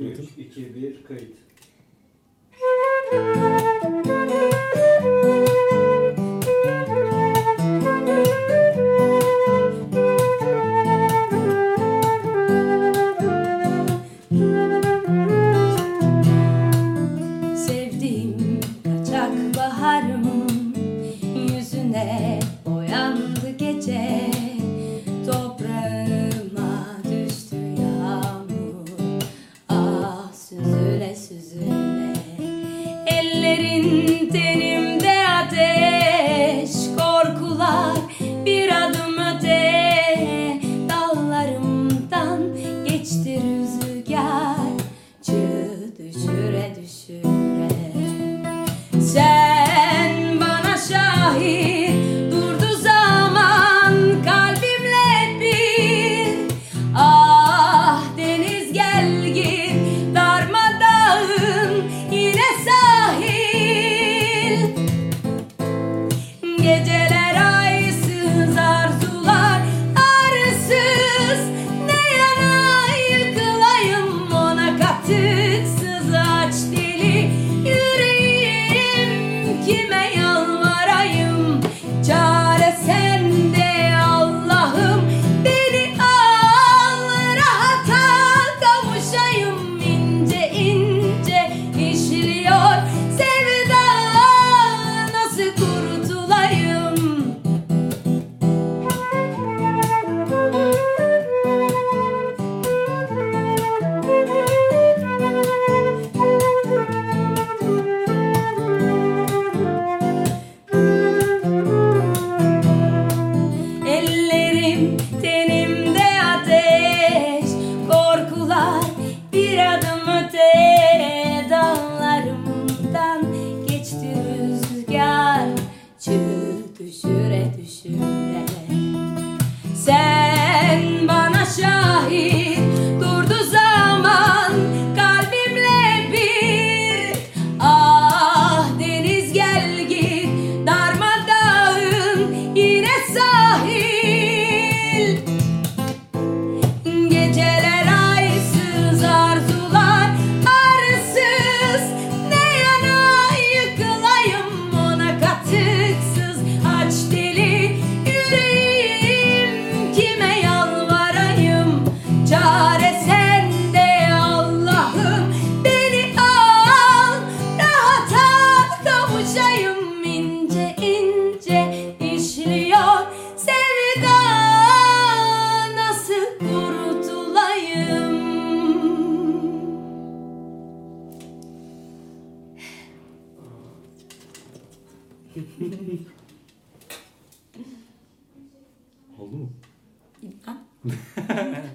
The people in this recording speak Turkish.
3, 2, 1, kayıt. Sevdiğim kaçak baharımın yüzüne boyandı mexer. シュートゥシュレトゥシュ Oldu mu? İlkan.